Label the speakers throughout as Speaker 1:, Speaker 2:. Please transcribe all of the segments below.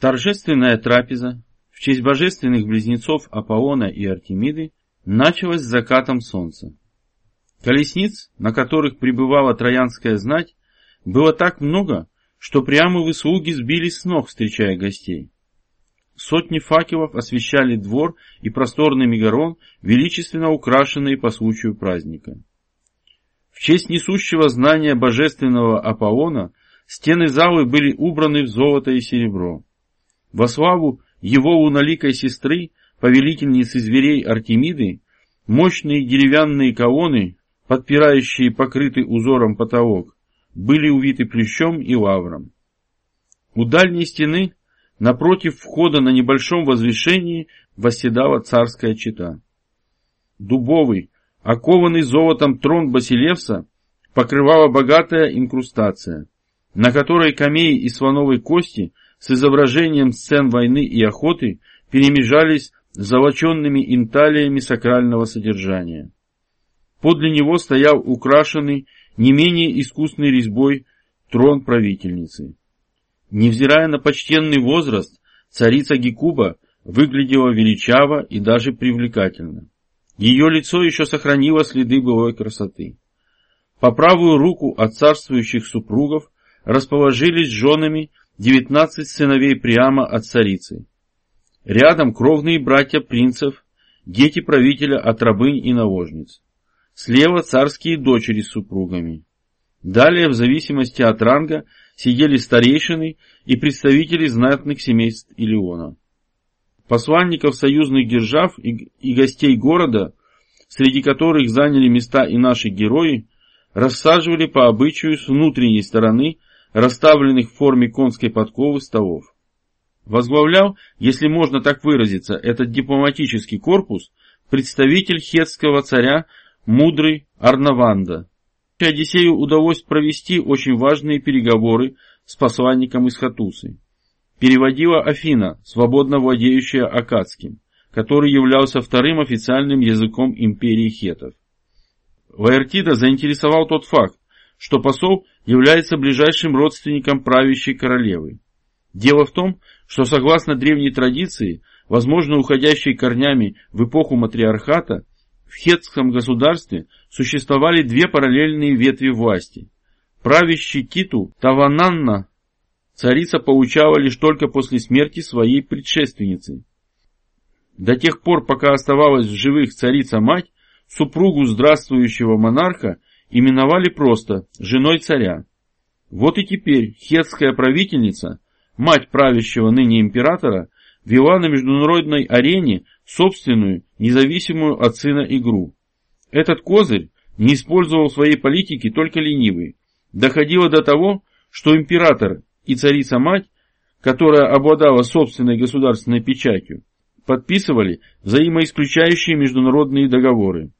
Speaker 1: Торжественная трапеза в честь божественных близнецов Аполлона и Артемиды началась с закатом солнца. Колесниц, на которых пребывала троянская знать, было так много, что прямо слуги сбились с ног, встречая гостей. Сотни факелов освещали двор и просторный мегарон, величественно украшенные по случаю праздника. В честь несущего знания божественного Аполлона стены залы были убраны в золото и серебро. Во славу его луноликой сестры, повелительницы зверей Артемиды, мощные деревянные колонны, подпирающие покрытый узором потолок, были увиты плющом и лавром. У дальней стены, напротив входа на небольшом возвышении, восседала царская чета. Дубовый, окованный золотом трон Басилевса покрывала богатая инкрустация, на которой камеи и слоновой кости с изображением сцен войны и охоты перемежались золоченными инталиями сакрального содержания. Подле него стоял украшенный не менее искусной резьбой трон правительницы. Невзирая на почтенный возраст, царица Гекуба выглядела величаво и даже привлекательно. Ее лицо еще сохранило следы былой красоты. По правую руку от царствующих супругов расположились женами девятнадцать сыновей прямо от царицы. Рядом кровные братья принцев, дети правителя от рабынь и наложниц. Слева царские дочери с супругами. Далее, в зависимости от ранга, сидели старейшины и представители знатных семейств Илиона. Посланников союзных держав и, и гостей города, среди которых заняли места и наши герои, рассаживали по обычаю с внутренней стороны расставленных в форме конской подковы столов. Возглавлял, если можно так выразиться, этот дипломатический корпус представитель хетского царя мудрый Арнаванда. Одиссею удалось провести очень важные переговоры с посланником из Хатусы. Переводила Афина, свободно владеющая акадским, который являлся вторым официальным языком империи хетов. Лаэртида заинтересовал тот факт, что посол является ближайшим родственником правящей королевы. Дело в том, что согласно древней традиции, возможно уходящей корнями в эпоху матриархата, в хетском государстве существовали две параллельные ветви власти. Правящий титул Тавананна царица получала лишь только после смерти своей предшественницы. До тех пор, пока оставалась в живых царица-мать, супругу здравствующего монарха именовали просто женой царя. Вот и теперь хетская правительница, мать правящего ныне императора, вела на международной арене собственную, независимую от сына игру. Этот козырь не использовал в своей политике только ленивый. Доходило до того, что император и царица-мать, которая обладала собственной государственной печатью, подписывали взаимоисключающие международные договоры.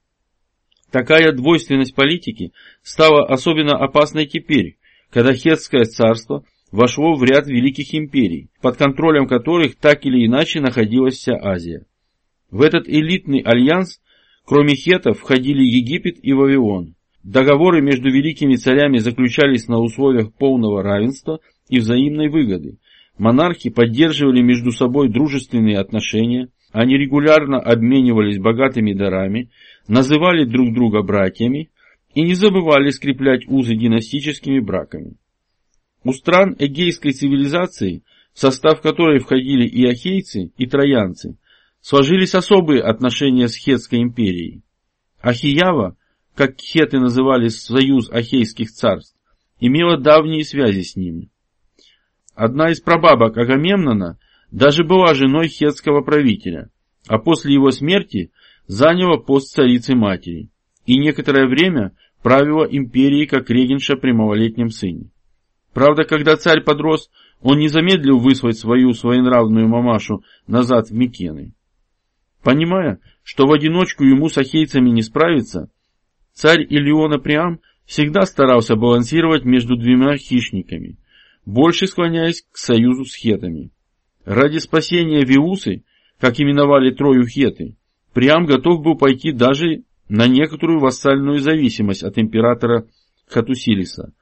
Speaker 1: Такая двойственность политики стала особенно опасной теперь, когда Хетское царство вошло в ряд великих империй, под контролем которых так или иначе находилась вся Азия. В этот элитный альянс, кроме хетов, входили Египет и Вавилон. Договоры между великими царями заключались на условиях полного равенства и взаимной выгоды. Монархи поддерживали между собой дружественные отношения, они регулярно обменивались богатыми дарами, называли друг друга братьями и не забывали скреплять узы династическими браками. У стран эгейской цивилизации, в состав которой входили и ахейцы, и троянцы, сложились особые отношения с Хетской империей. Ахиява, как хеты называли союз ахейских царств, имела давние связи с ними. Одна из прабабок Агамемнона даже была женой хетского правителя, а после его смерти заняла пост царицы-матери и некоторое время правила империей как регенша при малолетнем сыне. Правда, когда царь подрос, он не замедлил выслать свою своенравную мамашу назад в Микены. Понимая, что в одиночку ему с ахейцами не справиться, царь Илиона Приам всегда старался балансировать между двумя хищниками, больше склоняясь к союзу с хетами. Ради спасения Виусы, как именовали Трою хеты, Приам готов был пойти даже на некоторую вассальную зависимость от императора Хатусилиса.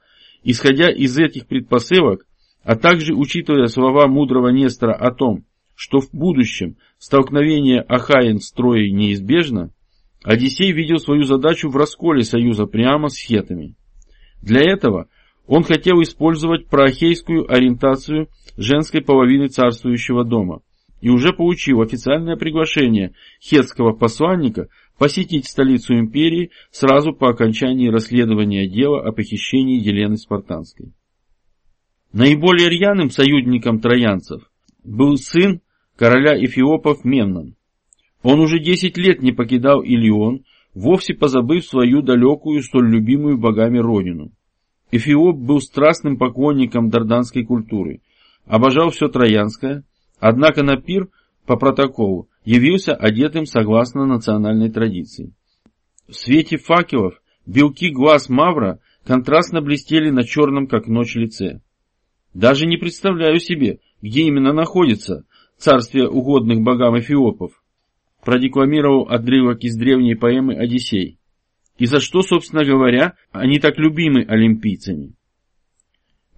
Speaker 1: Исходя из этих предпосылок, а также учитывая слова мудрого Нестора о том, что в будущем столкновение Ахаин с Троей неизбежно, Одиссей видел свою задачу в расколе союза прямо с хетами. Для этого он хотел использовать проахейскую ориентацию женской половины царствующего дома и уже получил официальное приглашение хетского посланника посетить столицу империи сразу по окончании расследования дела о похищении Елены Спартанской. Наиболее рьяным союзником троянцев был сын короля Эфиопов Мемнон. Он уже десять лет не покидал Илион, вовсе позабыв свою далекую, столь любимую богами родину. Эфиоп был страстным поклонником дарданской культуры, обожал все троянское, однако на пир по протоколу явился одетым согласно национальной традиции. В свете факелов белки глаз Мавра контрастно блестели на черном, как ночь, лице. Даже не представляю себе, где именно находится царствие угодных богам эфиопов, продекламировал отрывок из древней поэмы «Одиссей». И за что, собственно говоря, они так любимы олимпийцами?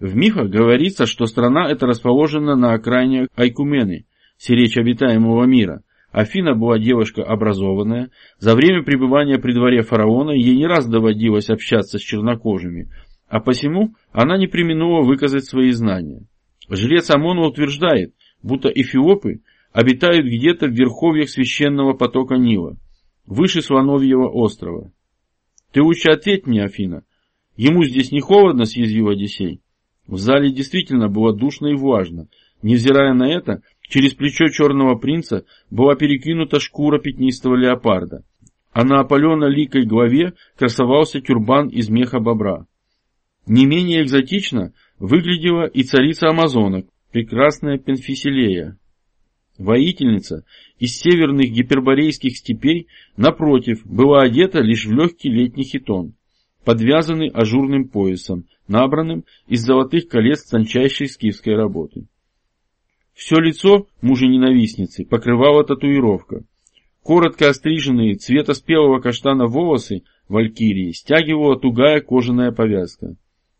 Speaker 1: В мифах говорится, что страна эта расположена на окраине Айкумены, сиречь обитаемого мира. Афина была девушка образованная, за время пребывания при дворе фараона ей не раз доводилось общаться с чернокожими, а посему она не применула выказать свои знания. Жрец Амона утверждает, будто эфиопы обитают где-то в верховьях священного потока Нила, выше Слоновьего острова. Ты лучше ответь мне, Афина. Ему здесь не холодно, съязвил Одиссей. В зале действительно было душно и влажно. Невзирая на это, через плечо черного принца была перекинута шкура пятнистого леопарда, а на опаленно-ликой голове красовался тюрбан из меха бобра. Не менее экзотично выглядела и царица амазонок, прекрасная Пенфиселея. Воительница из северных гиперборейских степей, напротив, была одета лишь в легкий летний хитон, подвязанный ажурным поясом, набранным из золотых колец тончайшей скифской работы. Все лицо мужа-ненавистницы покрывала татуировка. Коротко остриженные цвета спелого каштана волосы валькирии стягивала тугая кожаная повязка.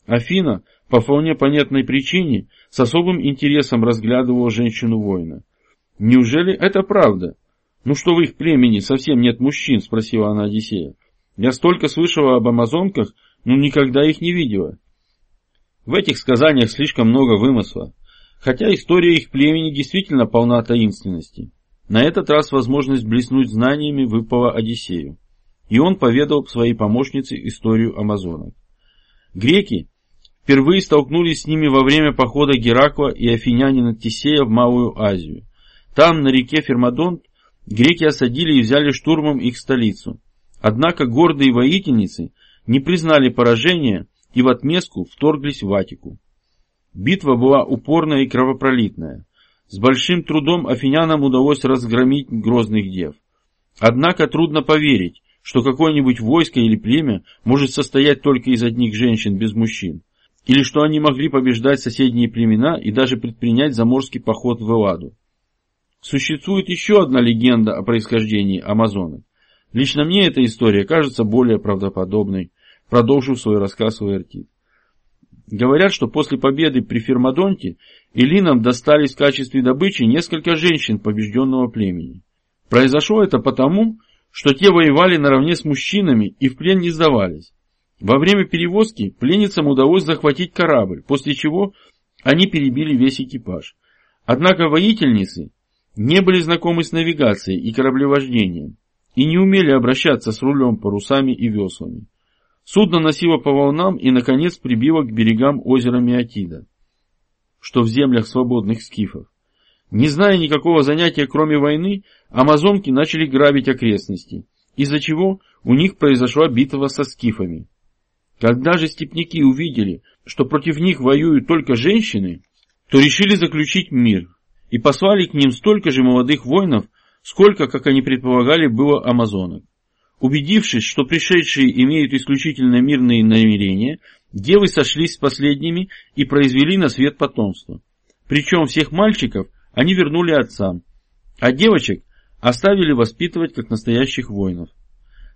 Speaker 1: Афина, по вполне понятной причине, с особым интересом разглядывала женщину-воина. Неужели это правда? Ну что в их племени совсем нет мужчин, спросила она Одиссея. Я столько слышала об амазонках, но никогда их не видела. В этих сказаниях слишком много вымысла, хотя история их племени действительно полна таинственности. На этот раз возможность блеснуть знаниями выпала Одиссею, и он поведал своей помощнице историю амазонок. Греки впервые столкнулись с ними во время похода Геракла и афинянина Тисея в Малую Азию. Там, на реке Фермадонт, греки осадили и взяли штурмом их столицу. Однако гордые воительницы не признали поражения и в отместку вторглись в Атику. Битва была упорная и кровопролитная. С большим трудом афинянам удалось разгромить грозных дев. Однако трудно поверить, что какое-нибудь войско или племя может состоять только из одних женщин без мужчин, или что они могли побеждать соседние племена и даже предпринять заморский поход в Элладу. Существует еще одна легенда о происхождении Амазонок. Лично мне эта история кажется более правдоподобной, продолжив свой рассказ Уэртит. Говорят, что после победы при Фермадонте Элинам достались в качестве добычи несколько женщин побежденного племени. Произошло это потому, что те воевали наравне с мужчинами и в плен не сдавались. Во время перевозки пленницам удалось захватить корабль, после чего они перебили весь экипаж. Однако воительницы не были знакомы с навигацией и кораблевождением и не умели обращаться с рулем, парусами и веслами. Судно носило по волнам и, наконец, прибило к берегам озера Миотида, что в землях свободных скифов. Не зная никакого занятия, кроме войны, амазонки начали грабить окрестности, из-за чего у них произошла битва со скифами. Когда же степняки увидели, что против них воюют только женщины, то решили заключить мир и послали к ним столько же молодых воинов, сколько, как они предполагали, было амазонок. Убедившись, что пришедшие имеют исключительно мирные намерения, девы сошлись с последними и произвели на свет потомство. Причем всех мальчиков они вернули отцам, а девочек оставили воспитывать как настоящих воинов.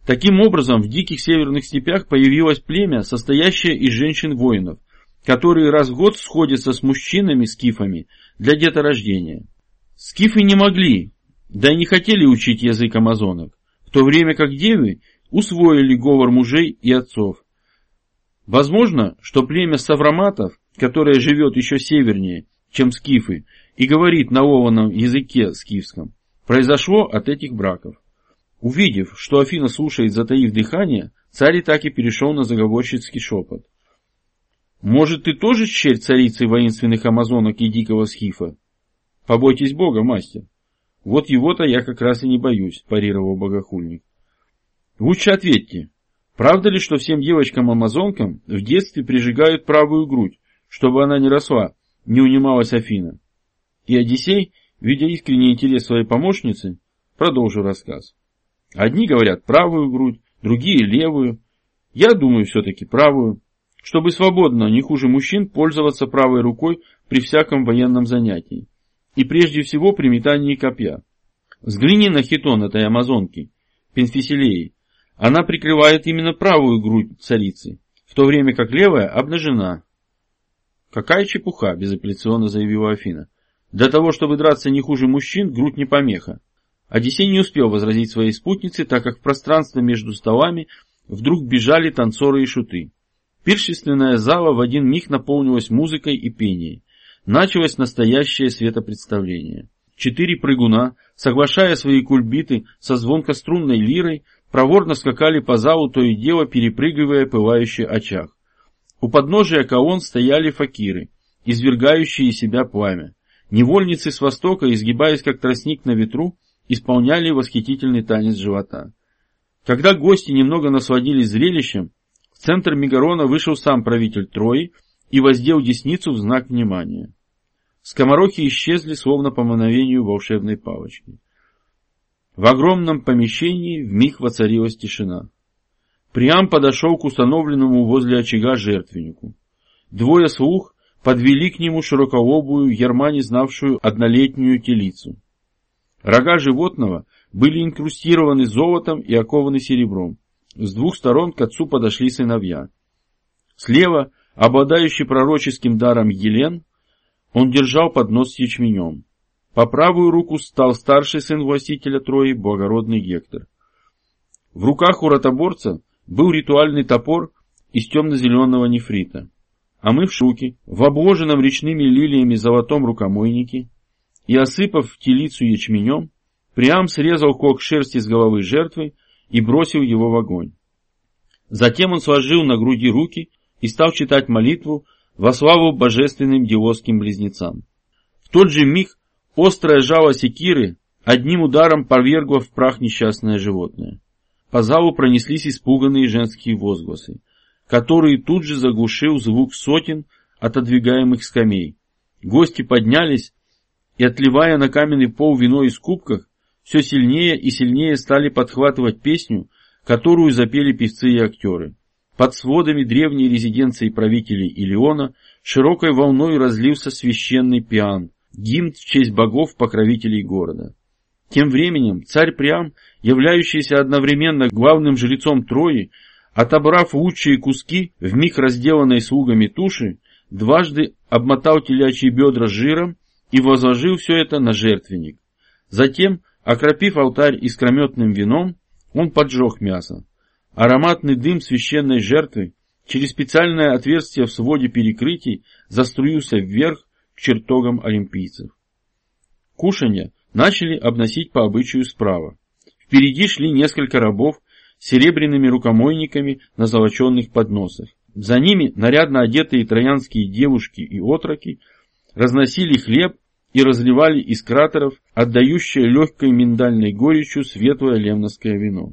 Speaker 1: Таким образом, в диких северных степях появилось племя, состоящее из женщин-воинов, которые раз в год сходятся с мужчинами-скифами для деторождения. Скифы не могли, да и не хотели учить язык амазонок, в то время как девы усвоили говор мужей и отцов. Возможно, что племя савраматов, которое живет еще севернее, чем скифы, и говорит на ованном языке скифском, произошло от этих браков. Увидев, что Афина слушает, затаив дыхание, царь так и перешел на заговорщицкий шепот. «Может, ты тоже черь царицы воинственных амазонок и дикого скифа?» «Побойтесь Бога, мастер». «Вот его-то я как раз и не боюсь», – парировал богохульник. «Лучше ответьте, правда ли, что всем девочкам-амазонкам в детстве прижигают правую грудь, чтобы она не росла?» – не унималась Афина. И Одиссей, видя искренний интерес своей помощницы, продолжил рассказ. Одни говорят правую грудь, другие левую. Я думаю все-таки правую, чтобы свободно, не хуже мужчин, пользоваться правой рукой при всяком военном занятии. И прежде всего при метании копья. Взгляни на хитон этой амазонки, Пенфиселеи. Она прикрывает именно правую грудь царицы, в то время как левая обнажена. Какая чепуха, безапелляционно заявила Афина. Для того, чтобы драться не хуже мужчин, грудь не помеха. Одиссей не успел возразить своей спутнице, так как в пространство между столами вдруг бежали танцоры и шуты. Пиршественная зала в один миг наполнилась музыкой и пением. Началось настоящее светопредставление. Четыре прыгуна, соглашая свои кульбиты со звонкострунной лирой, проворно скакали по залу, то и дело перепрыгивая пылающий очаг. У подножия колонн стояли факиры, извергающие из себя пламя. Невольницы с востока, изгибаясь как тростник на ветру, исполняли восхитительный танец живота. Когда гости немного насладились зрелищем, в центр Мегарона вышел сам правитель Трои и воздел десницу в знак внимания. Скоморохи исчезли, словно по мановению волшебной палочки. В огромном помещении вмиг воцарилась тишина. Приам подошел к установленному возле очага жертвеннику. Двое слух подвели к нему широколобую, ярма знавшую однолетнюю телицу. Рога животного были инкрустированы золотом и окованы серебром. С двух сторон к отцу подошли сыновья. Слева, обладающий пророческим даром Елен, он держал поднос с ячменем. По правую руку стал старший сын властителя Трои, благородный Гектор. В руках у ротоборца был ритуальный топор из темно-зеленого нефрита. А мы в шуке, в обложенном речными лилиями золотом рукомойнике, и, осыпав телицу ячменем, Приам срезал кок шерсти с головы жертвы и бросил его в огонь. Затем он сложил на груди руки и стал читать молитву во славу божественным диосским близнецам. В тот же миг острое жало секиры одним ударом повергло в прах несчастное животное. По залу пронеслись испуганные женские возгласы, которые тут же заглушил звук сотен отодвигаемых скамей. Гости поднялись и, отливая на каменный пол вино из кубках, все сильнее и сильнее стали подхватывать песню, которую запели певцы и актеры. Под сводами древней резиденции правителей Илиона широкой волной разлился священный пиан, гимн в честь богов-покровителей города. Тем временем царь Приам, являющийся одновременно главным жрецом Трои, отобрав лучшие куски в миг разделанной слугами туши, дважды обмотал телячьи бедра жиром и возложил все это на жертвенник. Затем, окропив алтарь искрометным вином, он поджег мясо. Ароматный дым священной жертвы через специальное отверстие в своде перекрытий заструился вверх к чертогам олимпийцев. Кушанья начали обносить по обычаю справа. Впереди шли несколько рабов с серебряными рукомойниками на золоченных подносах. За ними нарядно одетые троянские девушки и отроки разносили хлеб и разливали из кратеров, отдающее легкой миндальной горечью светлое лемновское вино.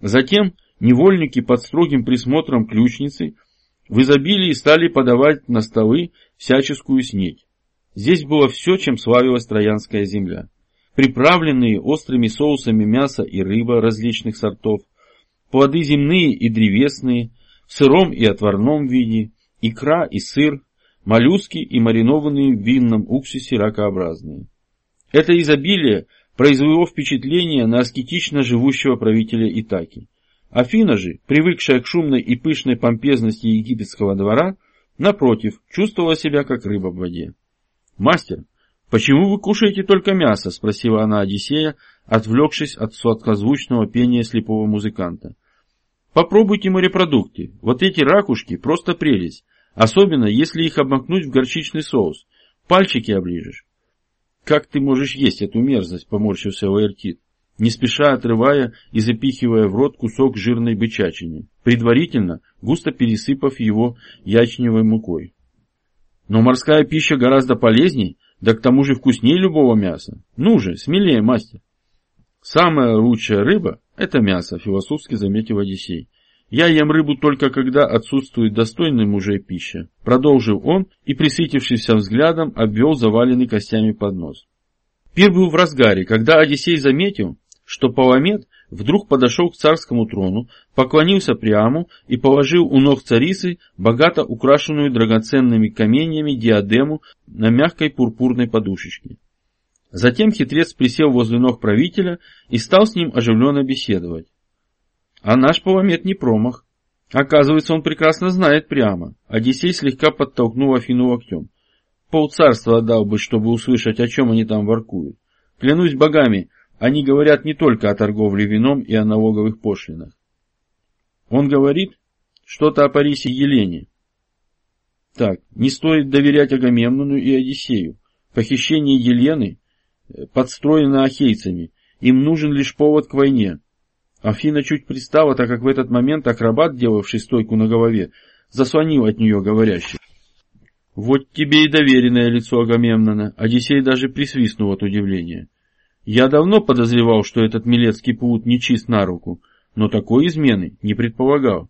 Speaker 1: Затем невольники под строгим присмотром ключницы в изобилии стали подавать на столы всяческую снедь. Здесь было все, чем славилась Троянская земля. Приправленные острыми соусами мясо и рыба различных сортов, плоды земные и древесные, в сыром и отварном виде, икра и сыр, моллюски и маринованные в винном уксусе ракообразные. Это изобилие произвело впечатление на аскетично живущего правителя Итаки. Афина же, привыкшая к шумной и пышной помпезности египетского двора, Напротив, чувствовала себя как рыба в воде. «Мастер, почему вы кушаете только мясо?» – спросила она Одиссея, отвлекшись от сладкозвучного пения слепого музыканта. «Попробуйте морепродукты. Вот эти ракушки – просто прелесть. Особенно, если их обмакнуть в горчичный соус. Пальчики оближешь». «Как ты можешь есть эту мерзость?» – поморщился Лаэртит, не спеша отрывая и запихивая в рот кусок жирной бычачини, предварительно густо пересыпав его ячневой мукой. «Но морская пища гораздо полезней, да к тому же вкуснее любого мяса. Ну же, смелее, мастер!» «Самая лучшая рыба – это мясо», – философски заметил Одиссей. «Я ем рыбу только когда отсутствует достойная мужей пища», – продолжил он и, присытившийся взглядом, обвел заваленный костями поднос. Пир был в разгаре, когда Одиссей заметил, что Паламет вдруг подошел к царскому трону, поклонился Приаму и положил у ног царицы богато украшенную драгоценными каменьями диадему на мягкой пурпурной подушечке. Затем хитрец присел возле ног правителя и стал с ним оживленно беседовать. А наш Паламет не промах. Оказывается, он прекрасно знает прямо. Одиссей слегка подтолкнул Афину локтем. Пол царства отдал бы, чтобы услышать, о чем они там воркуют. Клянусь богами, они говорят не только о торговле вином и о налоговых пошлинах. Он говорит что-то о Парисе Елене. Так, не стоит доверять Агамемнону и Одиссею. Похищение Елены подстроено ахейцами. Им нужен лишь повод к войне. Афина чуть пристала, так как в этот момент акробат, делавший стойку на голове, заслонил от нее говорящих. Вот тебе и доверенное лицо Агамемнона. Одиссей даже присвистнул от удивления. Я давно подозревал, что этот милецкий плут не чист на руку, но такой измены не предполагал.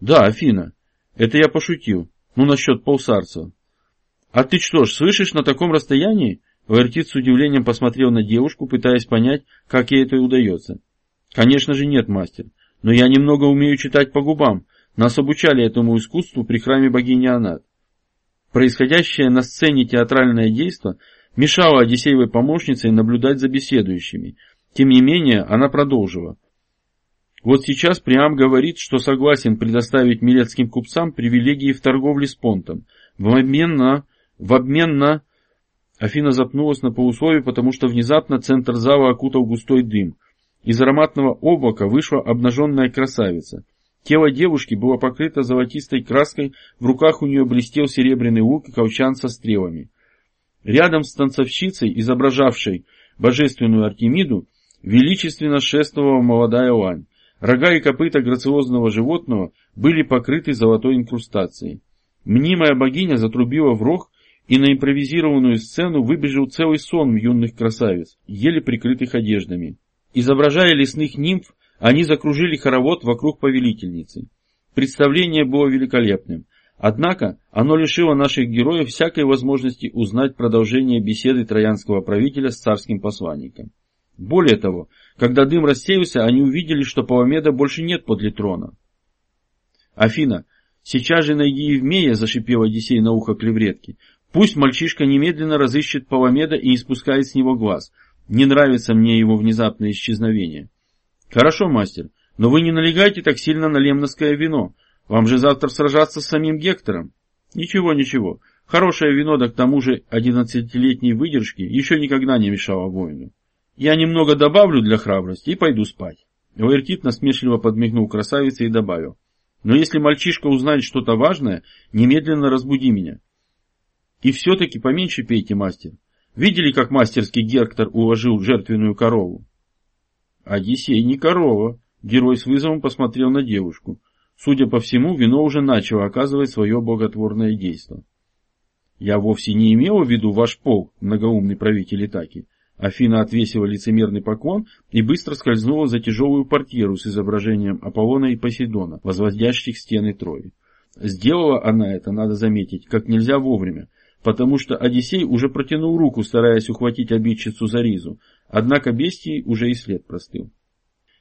Speaker 1: Да, Афина, это я пошутил. Ну, насчет полсарца. А ты что ж, слышишь на таком расстоянии? Вертит с удивлением посмотрел на девушку, пытаясь понять, как ей это удается. Конечно же нет, мастер, но я немного умею читать по губам. Нас обучали этому искусству при храме богини Анат. Происходящее на сцене театральное действо мешало Одиссеевой помощнице наблюдать за беседующими. Тем не менее, она продолжила. Вот сейчас Приам говорит, что согласен предоставить милецким купцам привилегии в торговле с понтом, в обмен на... в обмен на... Афина запнулась на полусловие, потому что внезапно центр зала окутал густой дым. Из ароматного облака вышла обнаженная красавица. Тело девушки было покрыто золотистой краской, в руках у нее блестел серебряный лук и колчан со стрелами. Рядом с танцовщицей, изображавшей божественную Артемиду, величественно шествовала молодая лань. Рога и копыта грациозного животного были покрыты золотой инкрустацией. Мнимая богиня затрубила в рог, и на импровизированную сцену выбежал целый сон юных красавиц, еле прикрытых одеждами. Изображая лесных нимф, они закружили хоровод вокруг повелительницы. Представление было великолепным. Однако оно лишило наших героев всякой возможности узнать продолжение беседы троянского правителя с царским посланником. Более того, когда дым рассеялся, они увидели, что Паламеда больше нет подле трона. «Афина, сейчас же найди Евмея», — зашипел Одиссей на ухо клевретки. Пусть мальчишка немедленно разыщет Паламеда и не спускает с него глаз. Не нравится мне его внезапное исчезновение. Хорошо, мастер, но вы не налегайте так сильно на лемносское вино. Вам же завтра сражаться с самим Гектором. Ничего, ничего. Хорошее вино, да к тому же одиннадцатилетней выдержки, еще никогда не мешало воину. Я немного добавлю для храбрости и пойду спать. Лаэртит насмешливо подмигнул красавице и добавил. Но если мальчишка узнает что-то важное, немедленно разбуди меня. И все-таки поменьше пейте, мастер. Видели, как мастерский Гектор уложил жертвенную корову? Одиссей не корова. Герой с вызовом посмотрел на девушку. Судя по всему, вино уже начало оказывать свое боготворное действие. Я вовсе не имел в виду ваш пол, многоумный правитель Итаки. Афина отвесила лицемерный поклон и быстро скользнула за тяжелую портьеру с изображением Аполлона и Посейдона, возводящих стены Трои. Сделала она это, надо заметить, как нельзя вовремя, потому что Одиссей уже протянул руку, стараясь ухватить обидчицу за ризу, однако бестии уже и след простыл.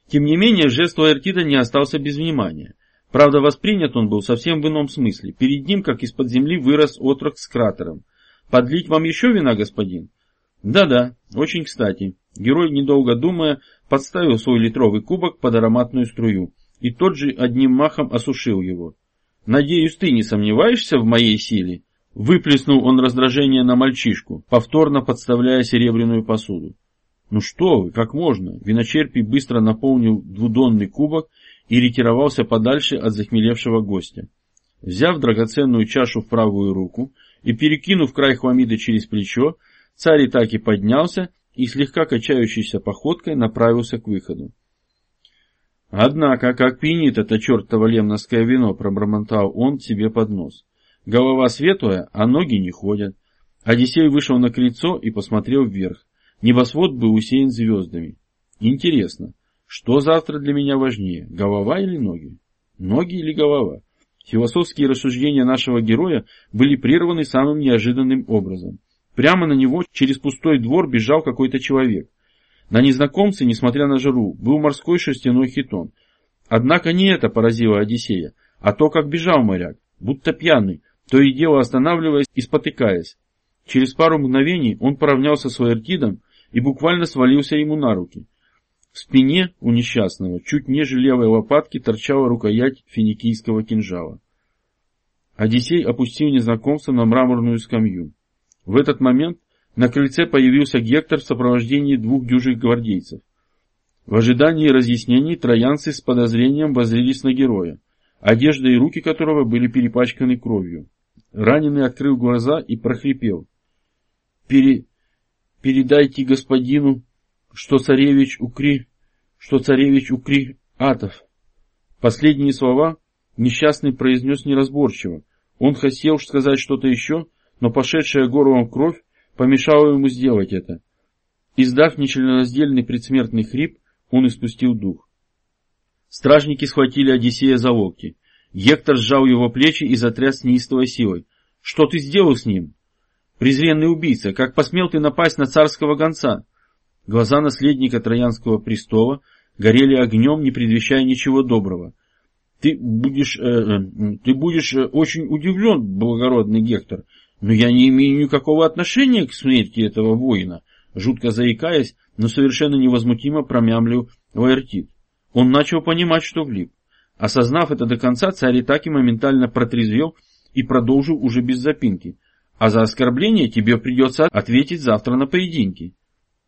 Speaker 1: Тем не менее, жест Лаэртида не остался без внимания. Правда, воспринят он был совсем в ином смысле. Перед ним, как из-под земли, вырос отрок с кратером. «Подлить вам еще вина, господин?» «Да-да, очень кстати». Герой, недолго думая, подставил свой литровый кубок под ароматную струю, и тот же одним махом осушил его. Надеюсь, ты не сомневаешься в моей силе?» Выплеснул он раздражение на мальчишку, повторно подставляя серебряную посуду. «Ну что вы, как можно?» Виночерпий быстро наполнил двудонный кубок и ретировался подальше от захмелевшего гостя. Взяв драгоценную чашу в правую руку и перекинув край хламиды через плечо, царь и так и поднялся и слегка качающейся походкой направился к выходу. «Однако, как пьянит это чертово лемновское вино», — пробормотал он себе под нос. Голова светлая, а ноги не ходят. Одиссей вышел на крыльцо и посмотрел вверх. Небосвод был усеян звездами. Интересно, что завтра для меня важнее, голова или ноги? Ноги или голова? Философские рассуждения нашего героя были прерваны самым неожиданным образом. Прямо на него через пустой двор бежал какой-то человек. На незнакомце, несмотря на жару, был морской шерстяной хитон. Однако не это поразило Одиссея, а то, как бежал моряк, будто пьяный, то и дело останавливаясь и спотыкаясь. Через пару мгновений он поравнялся с Лаэртидом и буквально свалился ему на руки. В спине у несчастного, чуть ниже левой лопатки, торчала рукоять финикийского кинжала. Одиссей опустил незнакомца на мраморную скамью. В этот момент на крыльце появился Гектор в сопровождении двух дюжих гвардейцев. В ожидании разъяснений троянцы с подозрением воззрелись на героя, одежда и руки которого были перепачканы кровью. Раненый открыл глаза и прохрипел. Пере... «Передайте господину, что царевич Укри, что царевич Укри Атов». Последние слова несчастный произнес неразборчиво. Он хотел сказать что-то еще, но пошедшая горлом кровь помешала ему сделать это. Издав нечленораздельный предсмертный хрип, он испустил дух. Стражники схватили Одиссея за локти. Гектор сжал его плечи и затряс неистовой силой. «Что ты сделал с ним?» «Презренный убийца, как посмел ты напасть на царского гонца?» Глаза наследника Троянского престола горели огнем, не предвещая ничего доброго. «Ты будешь, э, э, ты будешь э, очень удивлен, благородный Гектор, но я не имею никакого отношения к смерти этого воина», жутко заикаясь, но совершенно невозмутимо промямлил Лаэртит. Он начал понимать, что влип. Осознав это до конца, царь и так и моментально протрезвел и продолжил уже без запинки. А за оскорбление тебе придется ответить завтра на поединке.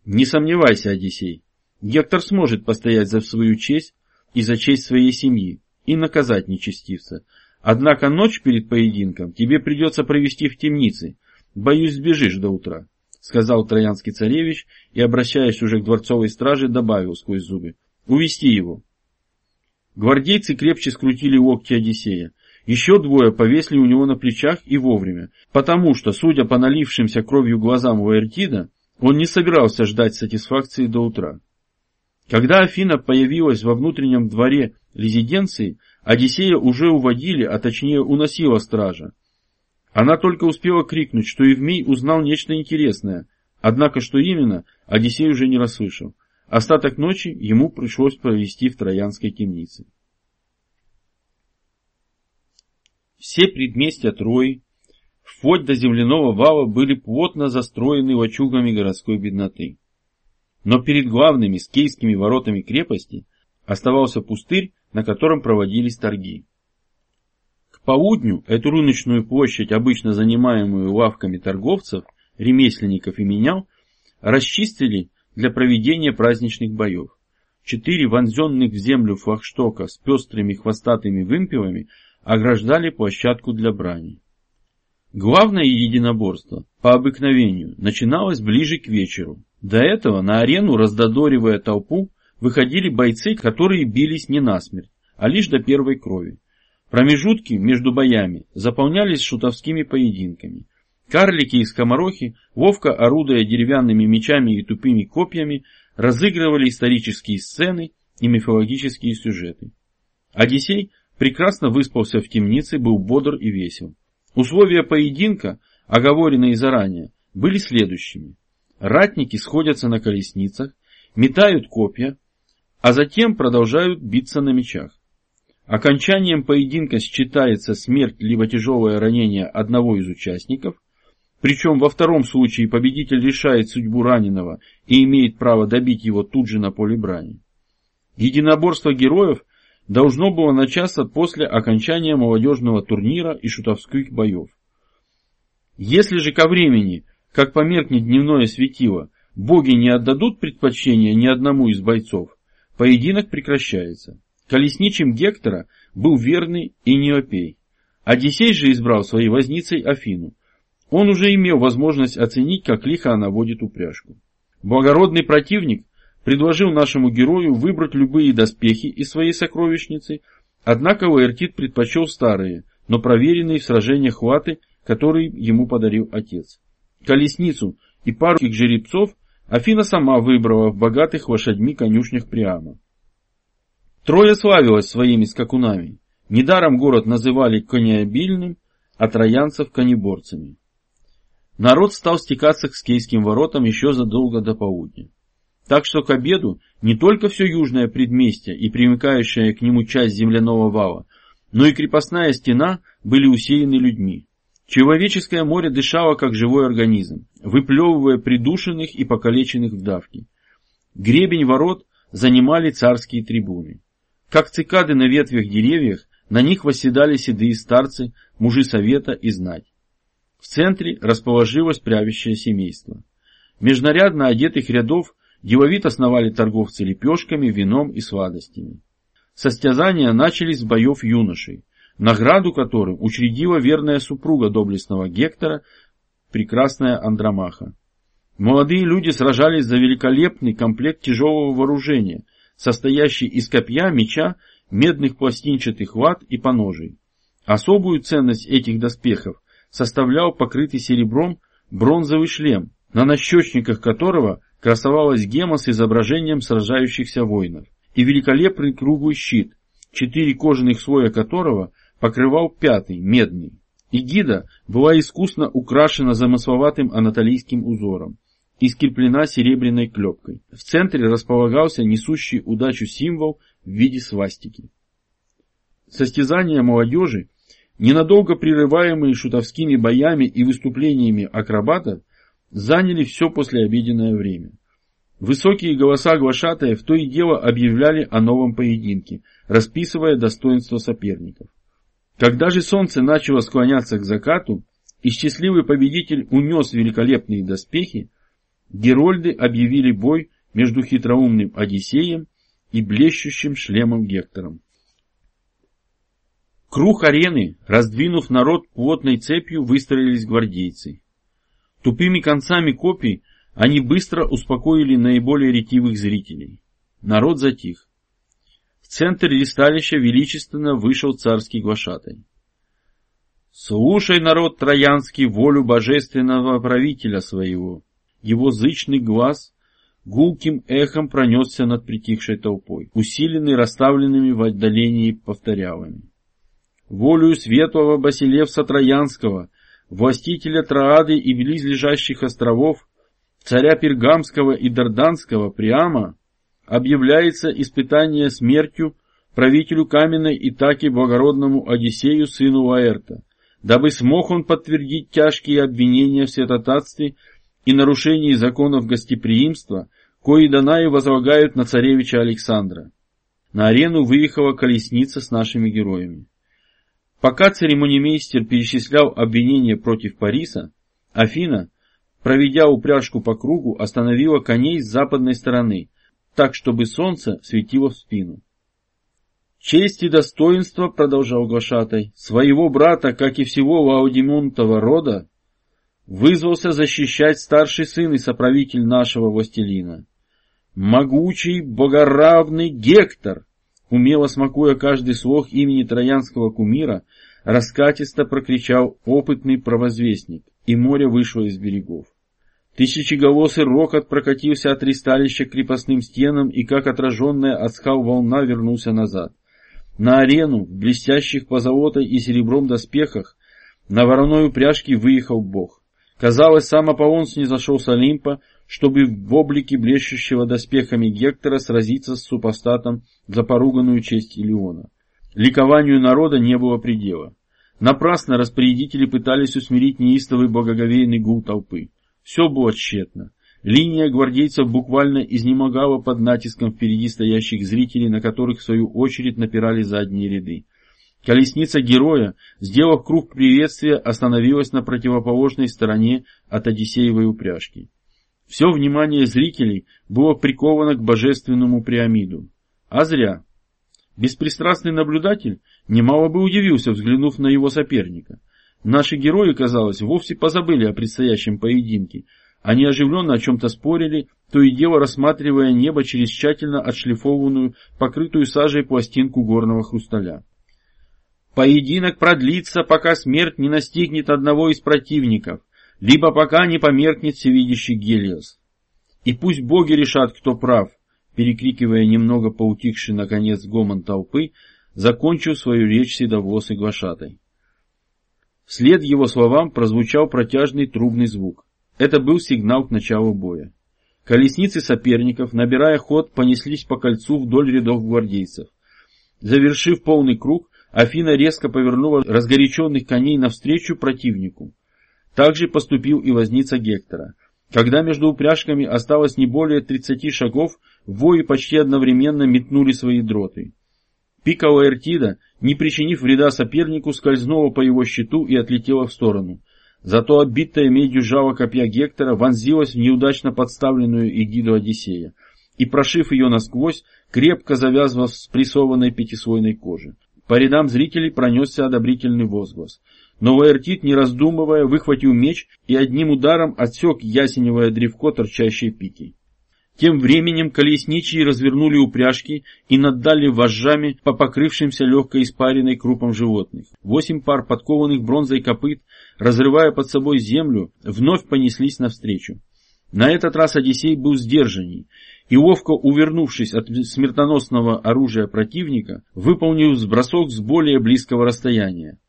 Speaker 1: Не сомневайся, Одиссей. Гектор сможет постоять за свою честь и за честь своей семьи и наказать нечестивца. Однако ночь перед поединком тебе придется провести в темнице. Боюсь, сбежишь до утра, сказал троянский царевич и, обращаясь уже к дворцовой страже, добавил сквозь зубы. Увести его. Гвардейцы крепче скрутили локти Одиссея. Еще двое повесили у него на плечах и вовремя, потому что, судя по налившимся кровью глазам Уэртида, он не собирался ждать сатисфакции до утра. Когда Афина появилась во внутреннем дворе резиденции, Одиссея уже уводили, а точнее уносила стража. Она только успела крикнуть, что Евмей узнал нечто интересное, однако что именно, Одиссей уже не расслышал. Остаток ночи ему пришлось провести в Троянской темнице. Все предместья Трои, вплоть до земляного вала, были плотно застроены лачугами городской бедноты. Но перед главными скейскими воротами крепости оставался пустырь, на котором проводились торги. К полудню эту рыночную площадь, обычно занимаемую лавками торговцев, ремесленников и менял, расчистили для проведения праздничных боев. Четыре вонзенных в землю флагштока с пестрыми хвостатыми вымпелами ограждали площадку для брани. Главное единоборство, по обыкновению, начиналось ближе к вечеру. До этого на арену, раздодоривая толпу, выходили бойцы, которые бились не насмерть, а лишь до первой крови. Промежутки между боями заполнялись шутовскими поединками. Карлики и скоморохи, ловко орудуя деревянными мечами и тупыми копьями, разыгрывали исторические сцены и мифологические сюжеты. Одиссей прекрасно выспался в темнице, был бодр и весел. Условия поединка, оговоренные заранее, были следующими. Ратники сходятся на колесницах, метают копья, а затем продолжают биться на мечах. Окончанием поединка считается смерть либо тяжелое ранение одного из участников, причем во втором случае победитель решает судьбу раненого и имеет право добить его тут же на поле брани. Единоборство героев должно было начаться после окончания молодежного турнира и шутовских боев. Если же ко времени, как померкнет дневное светило, боги не отдадут предпочтение ни одному из бойцов, поединок прекращается. Колесничим Гектора был верный и Неопей. Одиссей же избрал своей возницей Афину. Он уже имел возможность оценить, как лихо она водит упряжку. Благородный противник предложил нашему герою выбрать любые доспехи из своей сокровищницы, однако Лаэртит предпочел старые, но проверенные в сражениях хваты, которые ему подарил отец. Колесницу и пару жеребцов Афина сама выбрала в богатых лошадьми конюшнях Приама. Трое славилась своими скакунами. Недаром город называли конеобильным, а троянцев конеборцами. Народ стал стекаться к скейским воротам еще задолго до полудня. Так что к обеду не только все южное предместье и примыкающая к нему часть земляного вала, но и крепостная стена были усеяны людьми. Человеческое море дышало как живой организм, выплевывая придушенных и покалеченных в давке. Гребень ворот занимали царские трибуны. Как цикады на ветвях деревьях, на них восседали седые старцы, мужи совета и знать. В центре расположилось правящее семейство. Межнарядно одетых рядов деловито сновали торговцы лепешками, вином и сладостями. Состязания начались с боев юношей, награду которым учредила верная супруга доблестного Гектора, прекрасная Андромаха. Молодые люди сражались за великолепный комплект тяжелого вооружения, состоящий из копья, меча, медных пластинчатых лад и поножей. Особую ценность этих доспехов составлял покрытый серебром бронзовый шлем, на нащечниках которого красовалась гема с изображением сражающихся воинов и великолепный круглый щит, четыре кожаных слоя которого покрывал пятый, медный. Игида была искусно украшена замысловатым анатолийским узором и скреплена серебряной клепкой. В центре располагался несущий удачу символ в виде свастики. Состязания молодежи, ненадолго прерываемые шутовскими боями и выступлениями акробатов, заняли все послеобеденное время. Высокие голоса глашатаев то и дело объявляли о новом поединке, расписывая достоинства соперников. Когда же солнце начало склоняться к закату, и счастливый победитель унес великолепные доспехи, Герольды объявили бой между хитроумным Одиссеем и блещущим шлемом Гектором. Круг арены, раздвинув народ плотной цепью, выстроились гвардейцы. Тупыми концами копий они быстро успокоили наиболее ретивых зрителей. Народ затих. В центр листалища величественно вышел царский глашатай. «Слушай, народ троянский, волю божественного правителя своего!» Его зычный глаз гулким эхом пронесся над притихшей толпой, усиленный расставленными в отдалении повторялами. Волею светлого Басилевса Троянского, властителя Троады и близлежащих островов, царя Пергамского и Дарданского Приама, объявляется испытание смертью правителю каменной Итаки благородному Одиссею сыну Лаэрта, дабы смог он подтвердить тяжкие обвинения в святотатстве и нарушении законов гостеприимства, кои Данаи возлагают на царевича Александра. На арену выехала колесница с нашими героями. Пока церемонимейстер перечислял обвинения против Париса, Афина, проведя упряжку по кругу, остановила коней с западной стороны, так, чтобы солнце светило в спину. «Честь и достоинство, — продолжал Глашатай, — своего брата, как и всего Лаудимонтова рода, вызвался защищать старший сын и соправитель нашего властелина. Могучий, богоравный Гектор, умело смакуя каждый слог имени троянского кумира, раскатисто прокричал опытный провозвестник, и море вышло из берегов. Тысячеголосый рокот прокатился от ристалища к крепостным стенам и, как отраженная от скал волна, вернулся назад. На арену, в блестящих позолотой и серебром доспехах, на вороной упряжке выехал бог. Казалось, сам Аполлон снизошел с Олимпа, чтобы в облике блещущего доспехами Гектора сразиться с супостатом за поруганную честь Илиона. Ликованию народа не было предела. Напрасно распорядители пытались усмирить неистовый благоговейный гул толпы. Все было тщетно. Линия гвардейцев буквально изнемогала под натиском впереди стоящих зрителей, на которых в свою очередь напирали задние ряды. Колесница героя, сделав круг приветствия, остановилась на противоположной стороне от Одиссеевой упряжки. Все внимание зрителей было приковано к божественному Приамиду. А зря. Беспристрастный наблюдатель немало бы удивился, взглянув на его соперника. Наши герои, казалось, вовсе позабыли о предстоящем поединке. Они оживленно о чем-то спорили, то и дело рассматривая небо через тщательно отшлифованную, покрытую сажей пластинку горного хрусталя. Поединок продлится, пока смерть не настигнет одного из противников, либо пока не померкнет всевидящий Гелиос. И пусть боги решат, кто прав, перекрикивая немного поутихший наконец гомон толпы, закончил свою речь седовласый глашатай. Вслед его словам прозвучал протяжный трубный звук. Это был сигнал к началу боя. Колесницы соперников, набирая ход, понеслись по кольцу вдоль рядов гвардейцев. Завершив полный круг, Афина резко повернула разгоряченных коней навстречу противнику. Так же поступил и возница Гектора. Когда между упряжками осталось не более 30 шагов, вои почти одновременно метнули свои дроты. Пика Эртида, не причинив вреда сопернику, скользнула по его щиту и отлетела в сторону. Зато оббитая медью жало копья Гектора вонзилась в неудачно подставленную эгиду Одиссея и, прошив ее насквозь, крепко завязывав с прессованной пятислойной кожи. По рядам зрителей пронесся одобрительный возглас. Но Лаэртит, не раздумывая, выхватил меч и одним ударом отсек ясеневое древко торчащей пики. Тем временем колесничие развернули упряжки и наддали вожжами по покрывшимся легкой испаренной крупам животных. Восемь пар подкованных бронзой копыт, разрывая под собой землю, вновь понеслись навстречу. На этот раз Одиссей был сдержанней и, ловко увернувшись от смертоносного оружия противника, выполнил бросок с более близкого расстояния.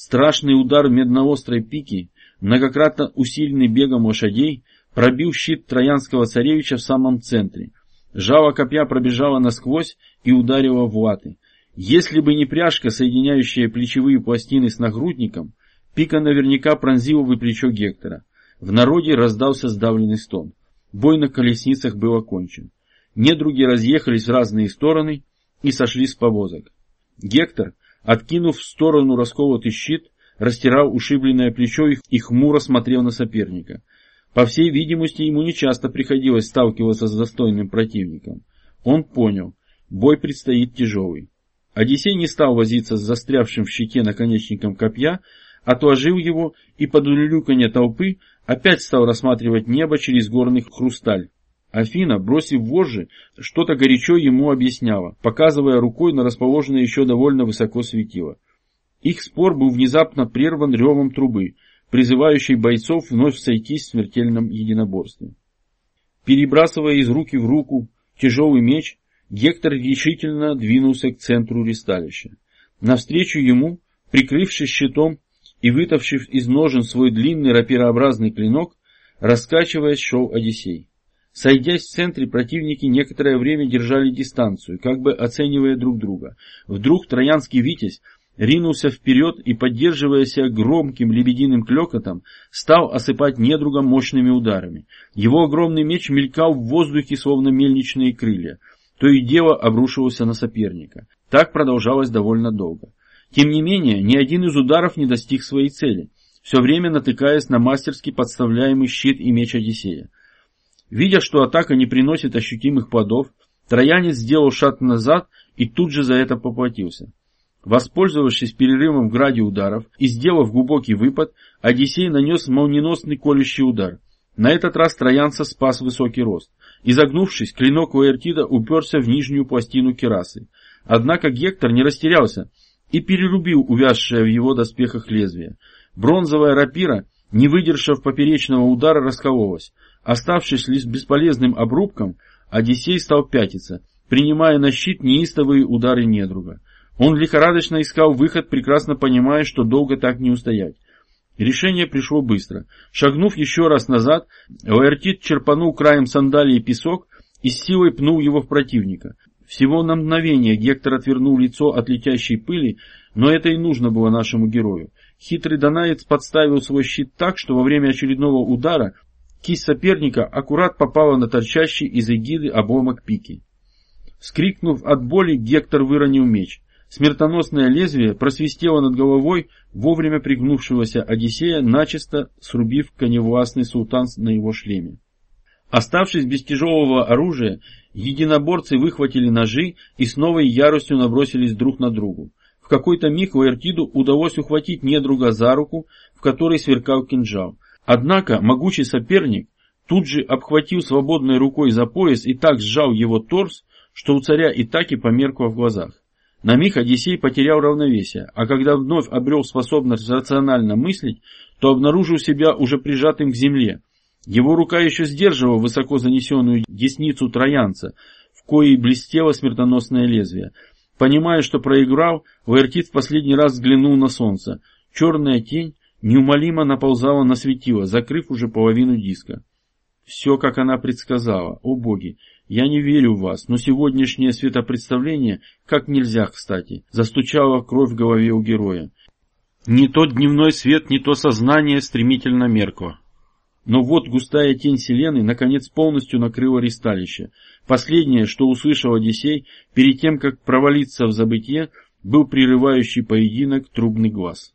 Speaker 1: Страшный удар медноострой пики, многократно усиленный бегом лошадей, пробил щит троянского царевича в самом центре. Жало копья пробежало насквозь и ударило в латы. Если бы не пряжка, соединяющая плечевые пластины с нагрудником, пика наверняка пронзила бы плечо Гектора. В народе раздался сдавленный стон. Бой на колесницах был окончен. Недруги разъехались в разные стороны и сошли с повозок. Гектор, откинув в сторону расколотый щит, растирал ушибленное плечо и хмуро смотрел на соперника. По всей видимости, ему нечасто приходилось сталкиваться с достойным противником. Он понял, бой предстоит тяжелый. Одиссей не стал возиться с застрявшим в щите наконечником копья, отложил его и под улюлюканье толпы опять стал рассматривать небо через горный хрусталь. Афина, бросив вожжи, что-то горячо ему объясняла, показывая рукой на расположенное еще довольно высоко светило. Их спор был внезапно прерван ревом трубы, призывающей бойцов вновь сойтись в смертельном единоборстве. Перебрасывая из руки в руку тяжелый меч, Гектор решительно двинулся к центру ристалища. Навстречу ему, прикрывшись щитом, и, вытащив из ножен свой длинный рапирообразный клинок, раскачиваясь, шел Одиссей. Сойдясь в центре, противники некоторое время держали дистанцию, как бы оценивая друг друга. Вдруг троянский витязь ринулся вперед и, поддерживая себя громким лебединым клекотом, стал осыпать недругом мощными ударами. Его огромный меч мелькал в воздухе, словно мельничные крылья. То и дело обрушивался на соперника. Так продолжалось довольно долго. Тем не менее, ни один из ударов не достиг своей цели, все время натыкаясь на мастерски подставляемый щит и меч Одиссея. Видя, что атака не приносит ощутимых плодов, троянец сделал шаг назад и тут же за это поплатился. Воспользовавшись перерывом в граде ударов и сделав глубокий выпад, Одиссей нанес молниеносный колющий удар. На этот раз троянца спас высокий рост. Изогнувшись, клинок Лаэртида уперся в нижнюю пластину керасы. Однако Гектор не растерялся и перерубил увязшее в его доспехах лезвие. Бронзовая рапира, не выдержав поперечного удара, раскололась. Оставшись лишь бесполезным обрубком, Одиссей стал пятиться, принимая на щит неистовые удары недруга. Он лихорадочно искал выход, прекрасно понимая, что долго так не устоять. Решение пришло быстро. Шагнув еще раз назад, Лаэртит черпанул краем сандалии песок и с силой пнул его в противника. Всего на мгновение Гектор отвернул лицо от летящей пыли, но это и нужно было нашему герою. Хитрый донаец подставил свой щит так, что во время очередного удара Кисть соперника аккурат попала на торчащий из эгиды обломок пики. Скрикнув от боли, Гектор выронил меч. Смертоносное лезвие просвистело над головой вовремя пригнувшегося Одиссея, начисто срубив коневластный султан на его шлеме. Оставшись без тяжелого оружия, единоборцы выхватили ножи и с новой яростью набросились друг на другу. В какой-то миг Лаэртиду удалось ухватить недруга за руку, в которой сверкал кинжал. Однако могучий соперник тут же обхватил свободной рукой за пояс и так сжал его торс, что у царя и так и померкло в глазах. На миг Одиссей потерял равновесие, а когда вновь обрел способность рационально мыслить, то обнаружил себя уже прижатым к земле. Его рука еще сдерживала высоко занесенную десницу троянца, в коей блестело смертоносное лезвие. Понимая, что проиграл, Лаэртит в последний раз взглянул на солнце. Черная тень неумолимо наползала на светило, закрыв уже половину диска. Все, как она предсказала. О боги, я не верю в вас, но сегодняшнее светопредставление, как нельзя кстати, застучало кровь в голове у героя. Не тот дневной свет, не то сознание стремительно меркло. Но вот густая тень Селены наконец полностью накрыла ристалище. Последнее, что услышал Одиссей, перед тем, как провалиться в забытье, был прерывающий поединок трубный глаз.